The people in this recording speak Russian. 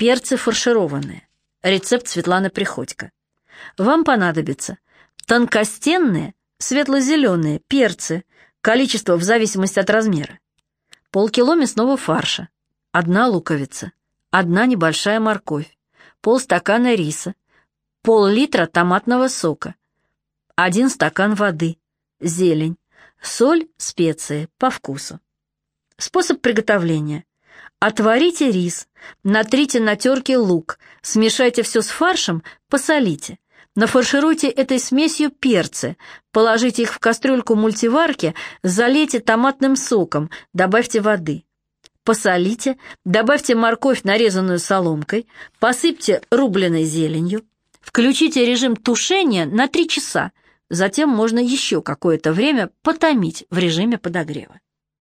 Перцы фаршированные. Рецепт Светланы Приходько. Вам понадобится тонкостенные, светло-зеленые перцы, количество в зависимости от размера, полкило мясного фарша, одна луковица, одна небольшая морковь, полстакана риса, пол-литра томатного сока, один стакан воды, зелень, соль, специи по вкусу. Способ приготовления. Отварите рис, натрите на терке лук, смешайте все с фаршем, посолите. Нафаршируйте этой смесью перцы, положите их в кастрюльку мультиварки, залейте томатным соком, добавьте воды. Посолите, добавьте морковь, нарезанную соломкой, посыпьте рубленой зеленью, включите режим тушения на 3 часа, затем можно еще какое-то время потомить в режиме подогрева.